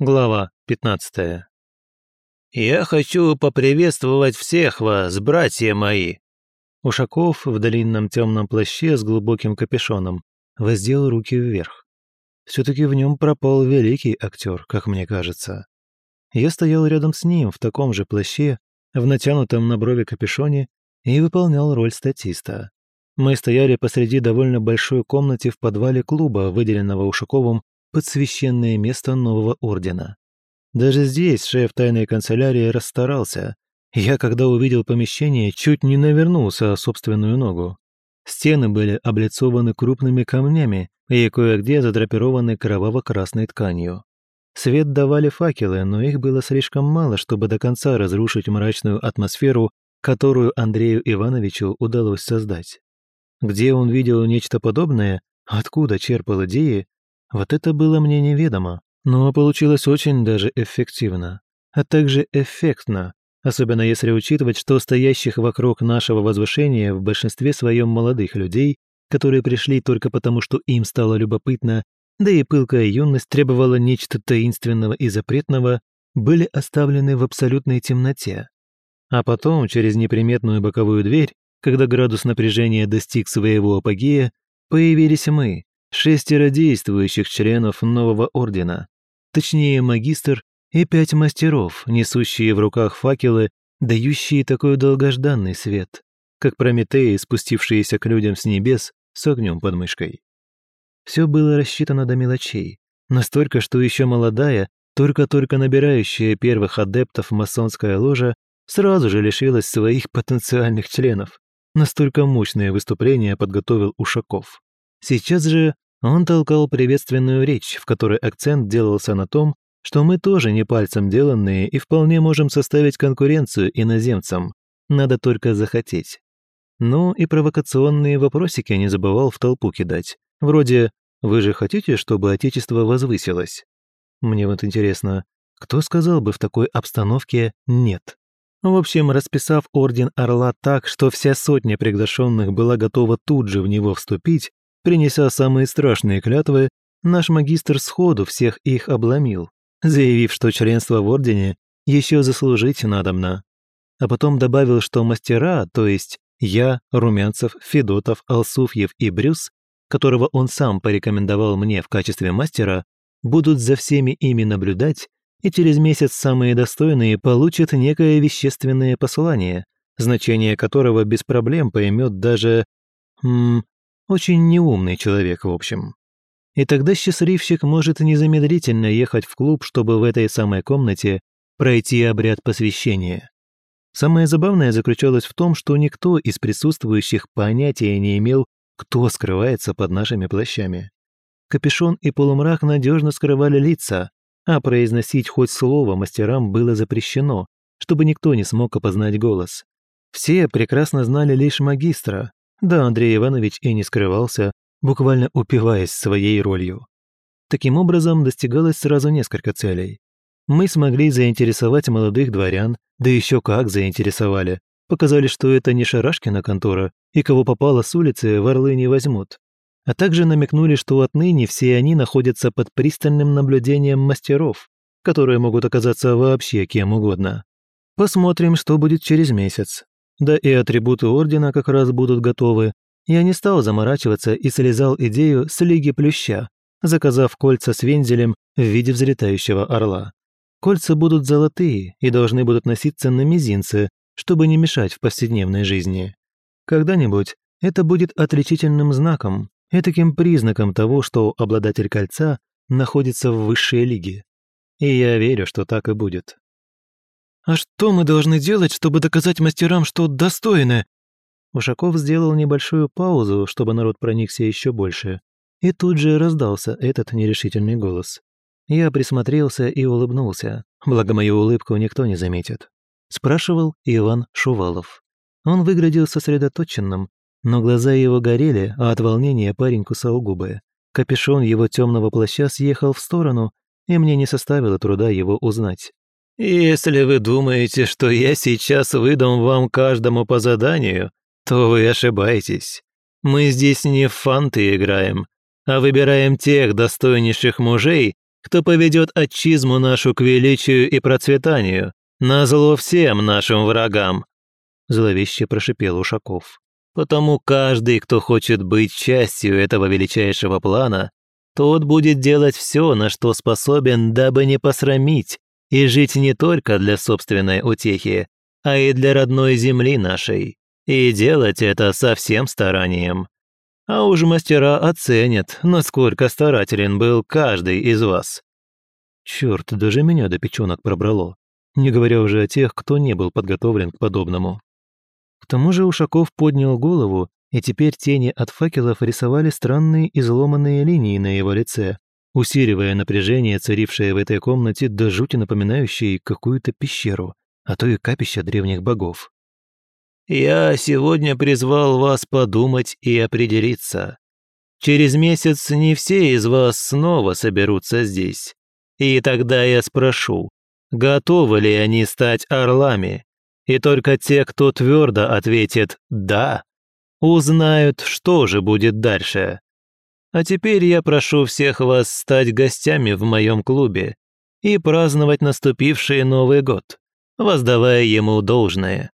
Глава 15. «Я хочу поприветствовать всех вас, братья мои!» Ушаков в длинном темном плаще с глубоким капюшоном воздел руки вверх. Все-таки в нем пропал великий актер, как мне кажется. Я стоял рядом с ним в таком же плаще, в натянутом на брови капюшоне и выполнял роль статиста. Мы стояли посреди довольно большой комнаты в подвале клуба, выделенного Ушаковым под священное место нового ордена. Даже здесь шеф тайной канцелярии расстарался. Я, когда увидел помещение, чуть не навернулся о собственную ногу. Стены были облицованы крупными камнями и кое-где задрапированы кроваво-красной тканью. Свет давали факелы, но их было слишком мало, чтобы до конца разрушить мрачную атмосферу, которую Андрею Ивановичу удалось создать. Где он видел нечто подобное, откуда черпал идеи, вот это было мне неведомо, но получилось очень даже эффективно, а также эффектно, особенно если учитывать, что стоящих вокруг нашего возвышения в большинстве своем молодых людей, которые пришли только потому, что им стало любопытно, да и пылкая юность требовала нечто таинственного и запретного, были оставлены в абсолютной темноте. А потом, через неприметную боковую дверь, когда градус напряжения достиг своего апогея, появились мы, шестеро действующих членов нового ордена, точнее магистр и пять мастеров, несущие в руках факелы, дающие такой долгожданный свет, как Прометеи, спустившиеся к людям с небес с огнем под мышкой. Все было рассчитано до мелочей, настолько, что еще молодая, только-только набирающая первых адептов масонская ложа сразу же лишилась своих потенциальных членов. Настолько мощное выступление подготовил Ушаков. Сейчас же он толкал приветственную речь, в которой акцент делался на том, что мы тоже не пальцем деланные и вполне можем составить конкуренцию иноземцам. Надо только захотеть. Ну и провокационные вопросики не забывал в толпу кидать. Вроде «Вы же хотите, чтобы Отечество возвысилось?» Мне вот интересно, кто сказал бы в такой обстановке «нет»? В общем, расписав Орден Орла так, что вся сотня приглашенных была готова тут же в него вступить, принеся самые страшные клятвы, наш магистр сходу всех их обломил, заявив, что членство в Ордене еще заслужить надобно. А потом добавил, что мастера, то есть я, Румянцев, Федотов, Алсуфьев и Брюс, которого он сам порекомендовал мне в качестве мастера, будут за всеми ими наблюдать и через месяц самые достойные получат некое вещественное послание, значение которого без проблем поймет даже... М, очень неумный человек, в общем. И тогда счастливчик может незамедлительно ехать в клуб, чтобы в этой самой комнате пройти обряд посвящения. Самое забавное заключалось в том, что никто из присутствующих понятия не имел, кто скрывается под нашими плащами. Капюшон и полумрак надежно скрывали лица, а произносить хоть слово мастерам было запрещено, чтобы никто не смог опознать голос. Все прекрасно знали лишь магистра, да Андрей Иванович и не скрывался, буквально упиваясь своей ролью. Таким образом достигалось сразу несколько целей. Мы смогли заинтересовать молодых дворян, да еще как заинтересовали. Показали, что это не Шарашкина контора, и кого попало с улицы в Орлы не возьмут а также намекнули, что отныне все они находятся под пристальным наблюдением мастеров, которые могут оказаться вообще кем угодно. Посмотрим, что будет через месяц. Да и атрибуты Ордена как раз будут готовы. Я не стал заморачиваться и слезал идею с Лиги Плюща, заказав кольца с вензелем в виде взлетающего орла. Кольца будут золотые и должны будут носиться на мизинце, чтобы не мешать в повседневной жизни. Когда-нибудь это будет отличительным знаком, этаким признаком того, что обладатель кольца находится в высшей лиге. И я верю, что так и будет. «А что мы должны делать, чтобы доказать мастерам, что достойны?» Ушаков сделал небольшую паузу, чтобы народ проникся еще больше. И тут же раздался этот нерешительный голос. Я присмотрелся и улыбнулся, благо мою улыбку никто не заметит. Спрашивал Иван Шувалов. Он выглядел сосредоточенным, но глаза его горели, а от волнения парень кусал губы. Капюшон его темного плаща съехал в сторону, и мне не составило труда его узнать. «Если вы думаете, что я сейчас выдам вам каждому по заданию, то вы ошибаетесь. Мы здесь не в фанты играем, а выбираем тех достойнейших мужей, кто поведет отчизму нашу к величию и процветанию, назло всем нашим врагам», – зловеще прошипел Ушаков. «Потому каждый, кто хочет быть частью этого величайшего плана, тот будет делать все, на что способен, дабы не посрамить и жить не только для собственной утехи, а и для родной земли нашей, и делать это со всем старанием. А уж мастера оценят, насколько старателен был каждый из вас. Черт, даже меня до печенок пробрало, не говоря уже о тех, кто не был подготовлен к подобному. К тому же Ушаков поднял голову, и теперь тени от факелов рисовали странные изломанные линии на его лице, усиливая напряжение, царившее в этой комнате до жути напоминающей какую-то пещеру, а то и капище древних богов. «Я сегодня призвал вас подумать и определиться. Через месяц не все из вас снова соберутся здесь. И тогда я спрошу, готовы ли они стать орлами? И только те, кто твердо ответит «да», узнают, что же будет дальше. А теперь я прошу всех вас стать гостями в моем клубе и праздновать наступивший Новый год, воздавая ему должное.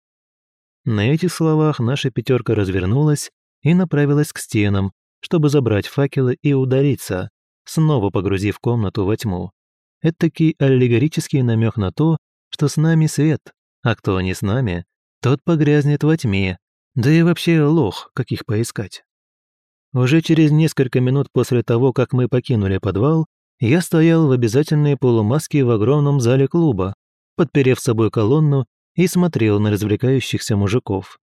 На этих словах наша пятерка развернулась и направилась к стенам, чтобы забрать факелы и удариться, снова погрузив комнату во тьму. Этакий аллегорический намек на то, что с нами свет, а кто не с нами, тот погрязнет во тьме, да и вообще лох, каких поискать. Уже через несколько минут после того, как мы покинули подвал, я стоял в обязательной полумаске в огромном зале клуба, подперев собой колонну и смотрел на развлекающихся мужиков.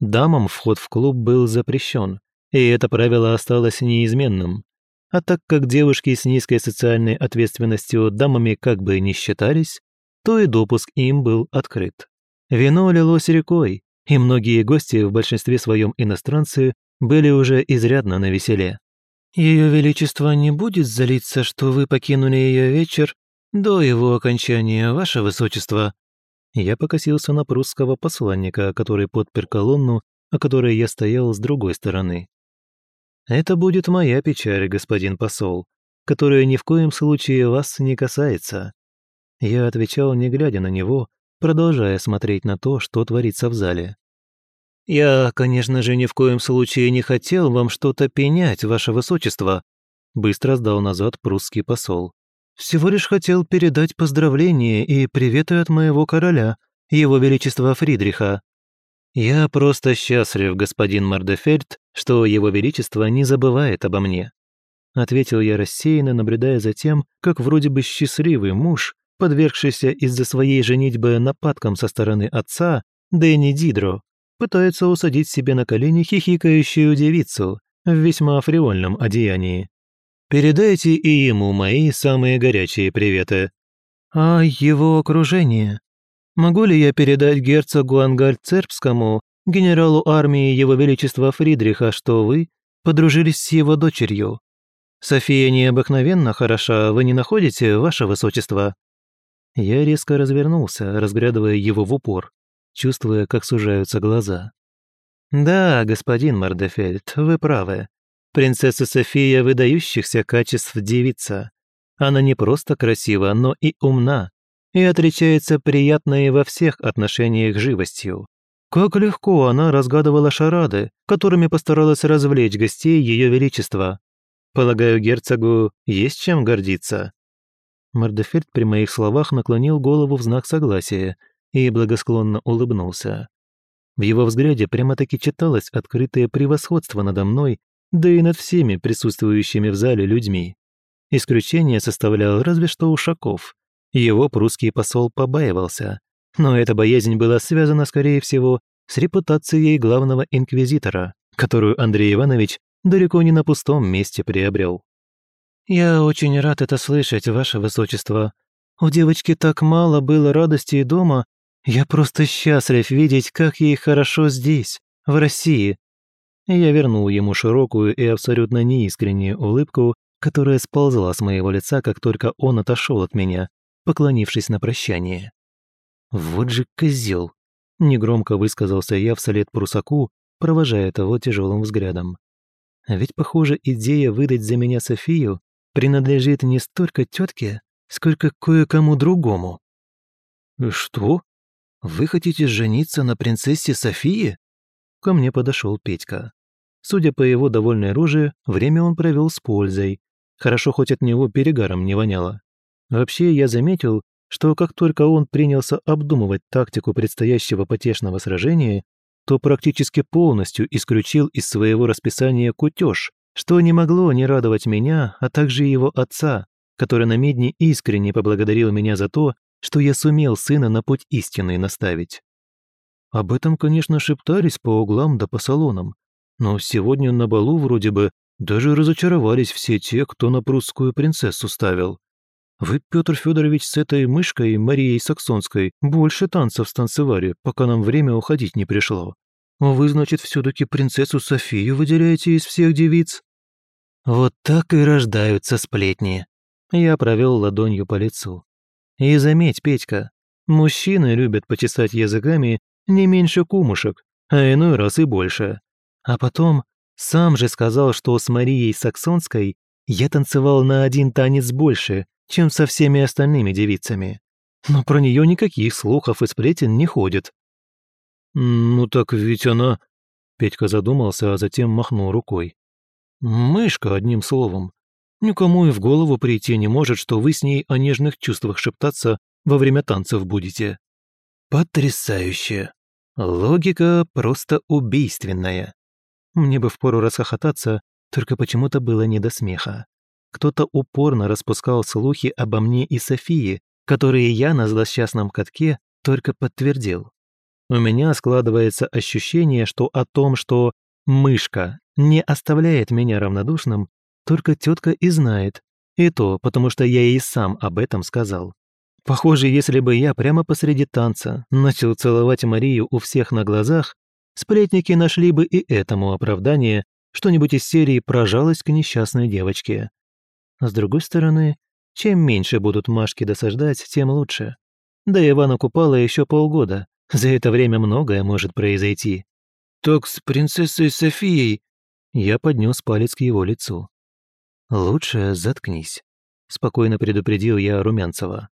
Дамам вход в клуб был запрещен, и это правило осталось неизменным. А так как девушки с низкой социальной ответственностью дамами как бы не считались, то и допуск им был открыт. Вино лилось рекой, и многие гости, в большинстве своем иностранцы, были уже изрядно на веселе. «Ее Величество не будет залиться, что вы покинули ее вечер до его окончания, Ваше Высочество», я покосился на прусского посланника, который подпер колонну, о которой я стоял с другой стороны. «Это будет моя печаль, господин посол, которая ни в коем случае вас не касается». Я отвечал, не глядя на него, продолжая смотреть на то, что творится в зале. «Я, конечно же, ни в коем случае не хотел вам что-то пенять, ваше высочество», быстро сдал назад прусский посол. Всего лишь хотел передать поздравления и приветы от моего короля, его величества Фридриха. Я просто счастлив, господин Мардефельд, что его величество не забывает обо мне. Ответил я рассеянно, наблюдая за тем, как вроде бы счастливый муж, подвергшийся из-за своей женитьбы нападкам со стороны отца, Дэнни Дидро, пытается усадить себе на колени хихикающую девицу в весьма фривольном одеянии. Передайте и ему мои самые горячие приветы. А его окружение? Могу ли я передать герцогу Ангальцербскому, генералу армии Его Величества Фридриха, что вы подружились с его дочерью? София необыкновенно хороша, вы не находите, ваше высочество?» Я резко развернулся, разглядывая его в упор, чувствуя, как сужаются глаза. «Да, господин Мардефельд, вы правы. Принцесса София выдающихся качеств девица. Она не просто красива, но и умна, и отличается приятной во всех отношениях живостью. Как легко она разгадывала шарады, которыми постаралась развлечь гостей Ее Величества. Полагаю, герцогу есть чем гордиться. Мордефельд при моих словах наклонил голову в знак согласия и благосклонно улыбнулся. В его взгляде прямо-таки читалось открытое превосходство надо мной да и над всеми присутствующими в зале людьми. Исключение составлял разве что Ушаков. Его прусский посол побаивался, но эта боязнь была связана, скорее всего, с репутацией главного инквизитора, которую Андрей Иванович далеко не на пустом месте приобрел. «Я очень рад это слышать, ваше высочество. У девочки так мало было радости и дома. Я просто счастлив видеть, как ей хорошо здесь, в России, я вернул ему широкую и абсолютно неискреннюю улыбку, которая сползла с моего лица, как только он отошел от меня, поклонившись на прощание. «Вот же козел!» — негромко высказался я вслед прусаку, провожая того тяжелым взглядом. А ведь, похоже, идея выдать за меня Софию принадлежит не столько тетке, сколько кое-кому другому». «Что? Вы хотите жениться на принцессе Софии?» Ко мне подошел Петька. Судя по его довольной роже, время он провел с пользой. Хорошо, хоть от него перегаром не воняло. Вообще, я заметил, что как только он принялся обдумывать тактику предстоящего потешного сражения, то практически полностью исключил из своего расписания кутеж, что не могло не радовать меня, а также его отца, который на медне искренне поблагодарил меня за то, что я сумел сына на путь истинный наставить. Об этом, конечно, шептались по углам да по салонам, но сегодня на балу вроде бы даже разочаровались все те, кто на прусскую принцессу ставил. Вы, Петр Федорович, с этой мышкой Марией Саксонской больше танцев станцевали, пока нам время уходить не пришло. Вы, значит, все-таки принцессу Софию выделяете из всех девиц? Вот так и рождаются сплетни. Я провел ладонью по лицу. И заметь, Петька, мужчины любят почесать языками не меньше кумушек, а иной раз и больше. А потом сам же сказал, что с Марией Саксонской я танцевал на один танец больше, чем со всеми остальными девицами. Но про нее никаких слухов и сплетен не ходит. «Ну так ведь она...» Петька задумался, а затем махнул рукой. «Мышка, одним словом. Никому и в голову прийти не может, что вы с ней о нежных чувствах шептаться во время танцев будете». «Потрясающе! Логика просто убийственная. Мне бы впору расхохотаться, только почему-то было не до смеха. Кто-то упорно распускал слухи обо мне и Софии, которые я на злосчастном катке только подтвердил. У меня складывается ощущение, что о том, что мышка не оставляет меня равнодушным, только тетка и знает. И то, потому что я ей сам об этом сказал. Похоже, если бы я прямо посреди танца начал целовать Марию у всех на глазах, сплетники нашли бы и этому оправдание, что-нибудь из серии «прожалость к несчастной девочке». С другой стороны, чем меньше будут Машки досаждать, тем лучше. Да Ивана Купала еще полгода. За это время многое может произойти. «Так с принцессой Софией...» Я поднес палец к его лицу. «Лучше заткнись», — спокойно предупредил я Румянцева.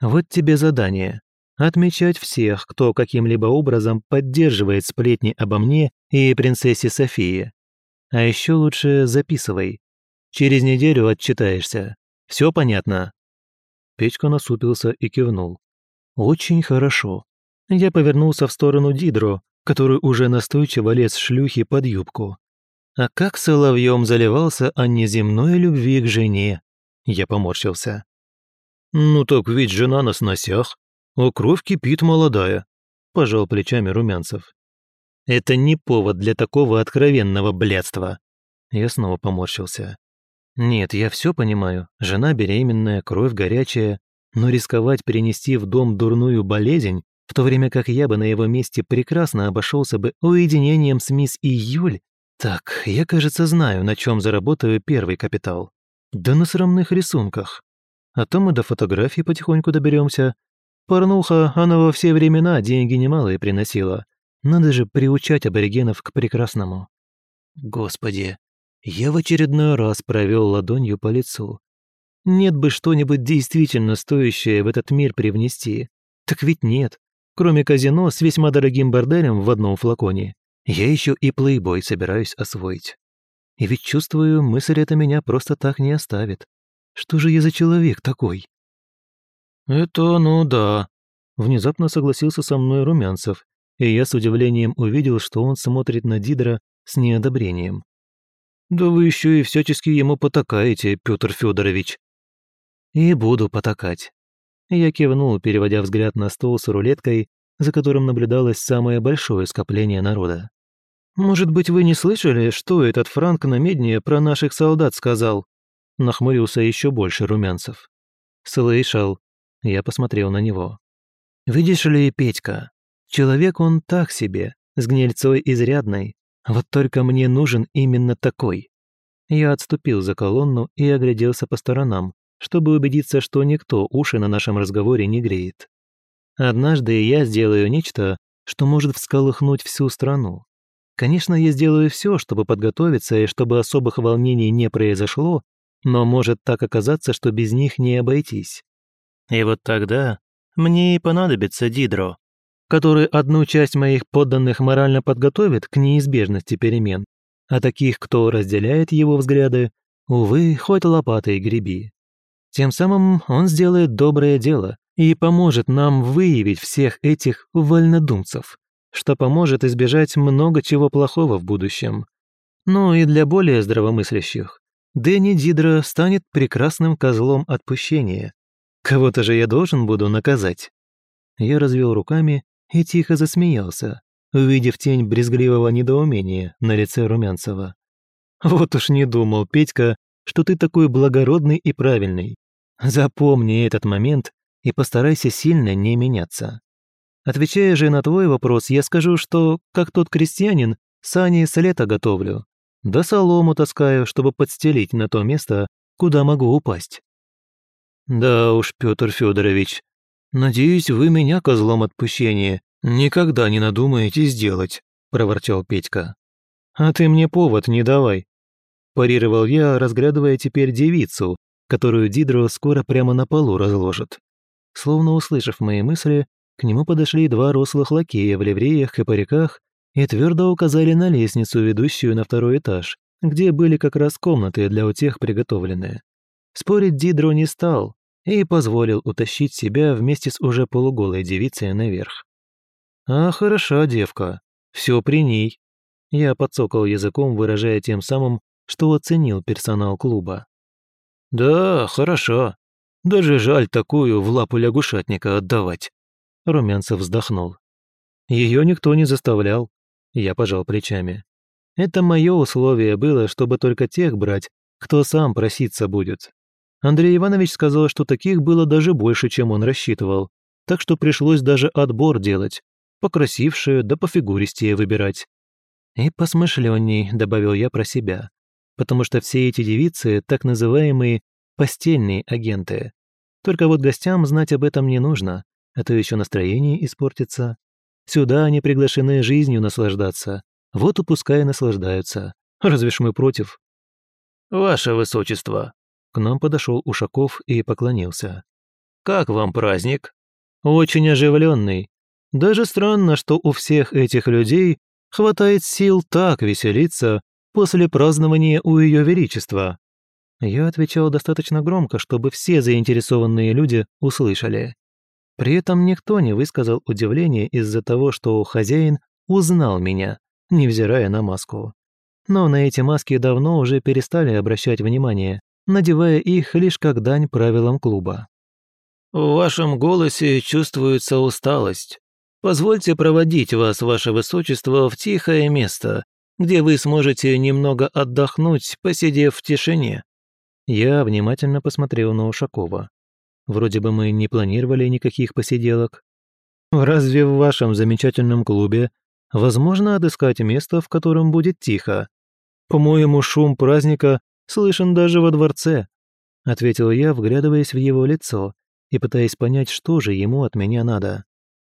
«Вот тебе задание. Отмечать всех, кто каким-либо образом поддерживает сплетни обо мне и принцессе Софии. А еще лучше записывай. Через неделю отчитаешься. Все понятно?» Печка насупился и кивнул. «Очень хорошо». Я повернулся в сторону Дидро, который уже настойчиво лез шлюхи под юбку. А как соловьем заливался о неземной любви к жене. Я поморщился. «Ну так ведь жена на сносях, а кровь кипит молодая», – пожал плечами Румянцев. «Это не повод для такого откровенного блядства». Я снова поморщился. Нет, я все понимаю. Жена беременная, кровь горячая. Но рисковать перенести в дом дурную болезнь, в то время как я бы на его месте прекрасно обошелся бы уединением с мисс Июль, так, я, кажется, знаю, на чем заработаю первый капитал. Да на срамных рисунках. А то мы до фотографий потихоньку доберемся. Порнуха, она во все времена деньги немалые приносила. Надо же приучать аборигенов к прекрасному. Господи, я в очередной раз провел ладонью по лицу. Нет бы что-нибудь действительно стоящее в этот мир привнести. Так ведь нет. Кроме казино с весьма дорогим борделем в одном флаконе, я еще и плейбой собираюсь освоить. И ведь чувствую, мысль эта меня просто так не оставит. Что же я за человек такой? Это ну да. Внезапно согласился со мной Румянцев, и я с удивлением увидел, что он смотрит на Дидра с неодобрением. Да вы еще и всячески ему потакаете, Петр Федорович. И буду потакать. Я кивнул, переводя взгляд на стол с рулеткой, за которым наблюдалось самое большое скопление народа. «Может быть, вы не слышали, что этот Франк на медне про наших солдат сказал?» Нахмурился еще больше румянцев. «Слышал». Я посмотрел на него. «Видишь ли, Петька, человек он так себе, с гнильцой изрядной, вот только мне нужен именно такой. Я отступил за колонну и огляделся по сторонам, чтобы убедиться, что никто уши на нашем разговоре не греет. Однажды я сделаю нечто, что может всколыхнуть всю страну. Конечно, я сделаю все, чтобы подготовиться и чтобы особых волнений не произошло, но может так оказаться, что без них не обойтись. И вот тогда мне и понадобится Дидро, который одну часть моих подданных морально подготовит к неизбежности перемен, а таких, кто разделяет его взгляды, увы, хоть лопатой греби. Тем самым он сделает доброе дело и поможет нам выявить всех этих вольнодумцев, что поможет избежать много чего плохого в будущем. Ну и для более здравомыслящих, Дэнни Дидро станет прекрасным козлом отпущения. Кого-то же я должен буду наказать. Я развел руками и тихо засмеялся, увидев тень брезгливого недоумения на лице Румянцева. Вот уж не думал, Петька, что ты такой благородный и правильный. Запомни этот момент и постарайся сильно не меняться. Отвечая же на твой вопрос, я скажу, что, как тот крестьянин, сани с лета готовлю. Да солому таскаю, чтобы подстелить на то место, куда могу упасть. Да уж, Петр Федорович, надеюсь, вы меня козлом отпущения никогда не надумаете сделать, проворчал Петька. А ты мне повод не давай. Парировал я, разглядывая теперь девицу, которую Дидро скоро прямо на полу разложит. Словно услышав мои мысли, к нему подошли два рослых лакея в ливреях и париках и твердо указали на лестницу, ведущую на второй этаж, где были как раз комнаты для утех приготовленные. Спорить Дидро не стал и позволил утащить себя вместе с уже полуголой девицей наверх. «А хороша девка, все при ней», я подсокал языком, выражая тем самым, что оценил персонал клуба. «Да, хорошо. Даже жаль такую в лапу лягушатника отдавать», — Румянцев вздохнул. Ее никто не заставлял. Я пожал плечами. Это мое условие было, чтобы только тех брать, кто сам проситься будет. Андрей Иванович сказал, что таких было даже больше, чем он рассчитывал, так что пришлось даже отбор делать, покрасившие да пофигуристее выбирать. И посмышленней, добавил я про себя потому что все эти девицы – так называемые постельные агенты. Только вот гостям знать об этом не нужно, а то еще настроение испортится. Сюда они приглашены жизнью наслаждаться, вот и пускай наслаждаются. Разве ж мы против? «Ваше Высочество!» К нам подошел Ушаков и поклонился. «Как вам праздник?» «Очень оживленный. Даже странно, что у всех этих людей хватает сил так веселиться, после празднования у Ее Величества». Я отвечал достаточно громко, чтобы все заинтересованные люди услышали. При этом никто не высказал удивления из-за того, что хозяин узнал меня, невзирая на маску. Но на эти маски давно уже перестали обращать внимание, надевая их лишь как дань правилам клуба. «В вашем голосе чувствуется усталость. Позвольте проводить вас, ваше высочество, в тихое место, где вы сможете немного отдохнуть, посидев в тишине». Я внимательно посмотрел на Ушакова. Вроде бы мы не планировали никаких посиделок. Разве в вашем замечательном клубе возможно отыскать место, в котором будет тихо? По-моему, шум праздника слышен даже во дворце, ответил я, вглядываясь в его лицо и пытаясь понять, что же ему от меня надо.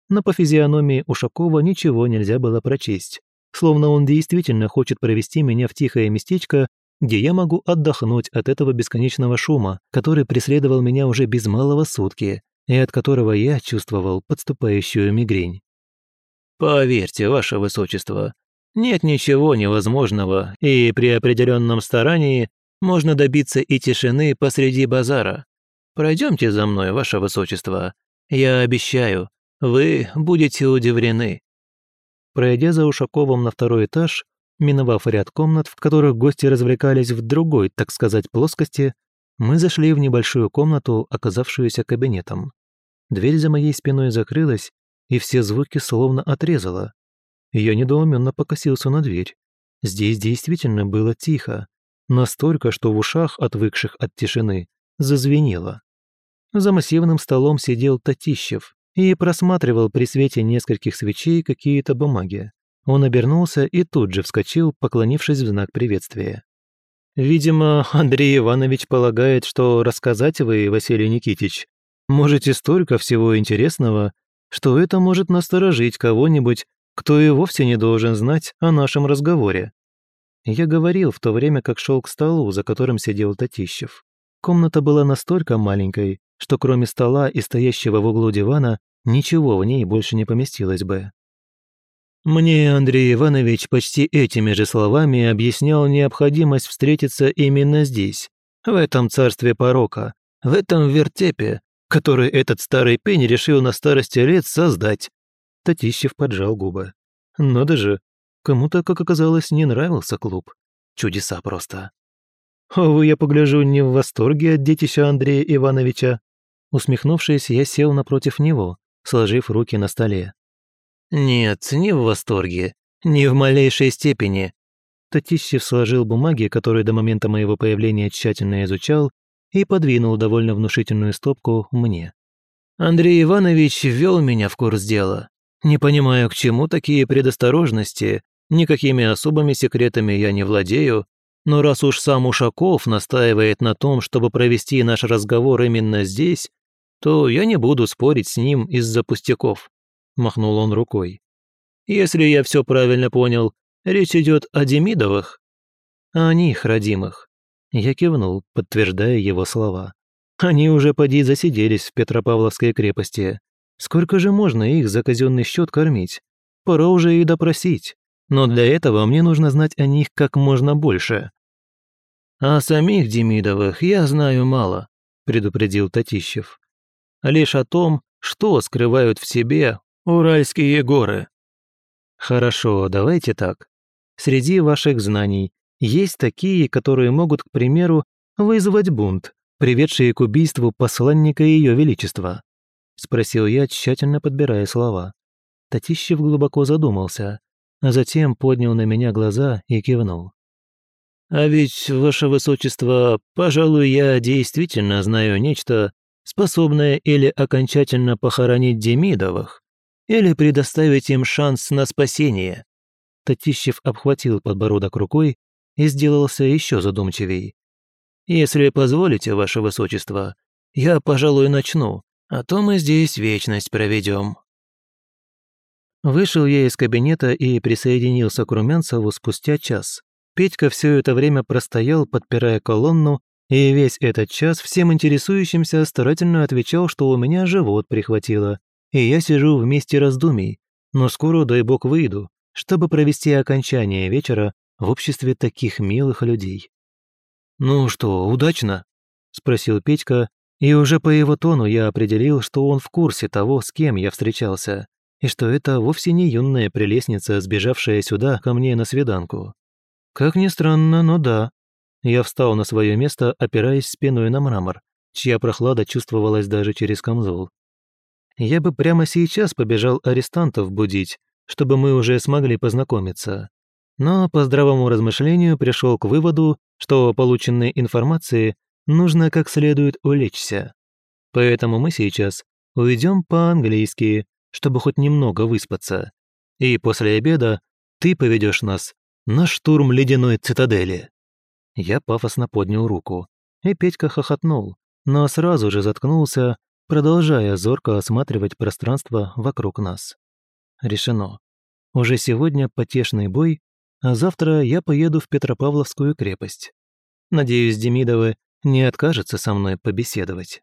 Но по физиономии Ушакова ничего нельзя было прочесть словно он действительно хочет провести меня в тихое местечко, где я могу отдохнуть от этого бесконечного шума, который преследовал меня уже без малого сутки и от которого я чувствовал подступающую мигрень. «Поверьте, ваше высочество, нет ничего невозможного, и при определенном старании можно добиться и тишины посреди базара. Пройдемте за мной, ваше высочество. Я обещаю, вы будете удивлены. Пройдя за Ушаковым на второй этаж, миновав ряд комнат, в которых гости развлекались в другой, так сказать, плоскости, мы зашли в небольшую комнату, оказавшуюся кабинетом. Дверь за моей спиной закрылась, и все звуки словно отрезала. Я недоуменно покосился на дверь. Здесь действительно было тихо, настолько, что в ушах, отвыкших от тишины, зазвенело. За массивным столом сидел Татищев, и просматривал при свете нескольких свечей какие-то бумаги. Он обернулся и тут же вскочил, поклонившись в знак приветствия. «Видимо, Андрей Иванович полагает, что рассказать вы, Василий Никитич, можете столько всего интересного, что это может насторожить кого-нибудь, кто и вовсе не должен знать о нашем разговоре». Я говорил в то время, как шел к столу, за которым сидел Татищев. Комната была настолько маленькой, что кроме стола и стоящего в углу дивана, ничего в ней больше не поместилось бы. Мне Андрей Иванович почти этими же словами объяснял необходимость встретиться именно здесь, в этом царстве порока, в этом вертепе, который этот старый пень решил на старости лет создать. Татищев поджал губы. Ну даже, кому-то, как оказалось, не нравился клуб. Чудеса просто. «А вы, я погляжу, не в восторге от детища Андрея Ивановича?» Усмехнувшись, я сел напротив него, сложив руки на столе. «Нет, не в восторге. Не в малейшей степени». Татищев сложил бумаги, которые до момента моего появления тщательно изучал, и подвинул довольно внушительную стопку мне. Андрей Иванович ввел меня в курс дела. Не понимаю, к чему такие предосторожности, никакими особыми секретами я не владею, но раз уж сам Ушаков настаивает на том, чтобы провести наш разговор именно здесь, то я не буду спорить с ним из-за пустяков», – махнул он рукой. «Если я все правильно понял, речь идет о Демидовых?» «О них, родимых». Я кивнул, подтверждая его слова. «Они уже поди засиделись в Петропавловской крепости. Сколько же можно их за казенный счет кормить? Пора уже и допросить. Но для этого мне нужно знать о них как можно больше». «О самих Демидовых я знаю мало», – предупредил Татищев лишь о том, что скрывают в себе Уральские горы. Хорошо, давайте так. Среди ваших знаний есть такие, которые могут, к примеру, вызвать бунт, приведший к убийству посланника Ее Величества? Спросил я, тщательно подбирая слова. Татищев глубоко задумался, а затем поднял на меня глаза и кивнул. «А ведь, ваше высочество, пожалуй, я действительно знаю нечто, способная или окончательно похоронить Демидовых, или предоставить им шанс на спасение. Татищев обхватил подбородок рукой и сделался еще задумчивей. «Если позволите, ваше высочество, я, пожалуй, начну, а то мы здесь вечность проведем». Вышел я из кабинета и присоединился к Румянцеву спустя час. Петька все это время простоял, подпирая колонну и весь этот час всем интересующимся старательно отвечал, что у меня живот прихватило, и я сижу в месте раздумий, но скоро, дай бог, выйду, чтобы провести окончание вечера в обществе таких милых людей. «Ну что, удачно?» – спросил Петька, и уже по его тону я определил, что он в курсе того, с кем я встречался, и что это вовсе не юная прелестница, сбежавшая сюда ко мне на свиданку. Как ни странно, но да, я встал на свое место, опираясь спиной на мрамор, чья прохлада чувствовалась даже через камзол. Я бы прямо сейчас побежал арестантов будить, чтобы мы уже смогли познакомиться. Но по здравому размышлению пришел к выводу, что полученной информации нужно как следует улечься. Поэтому мы сейчас уйдем по-английски, чтобы хоть немного выспаться. И после обеда ты поведешь нас на штурм ледяной цитадели. Я пафосно поднял руку, и Петька хохотнул, но сразу же заткнулся, продолжая зорко осматривать пространство вокруг нас. Решено. Уже сегодня потешный бой, а завтра я поеду в Петропавловскую крепость. Надеюсь, Демидовы не откажется со мной побеседовать.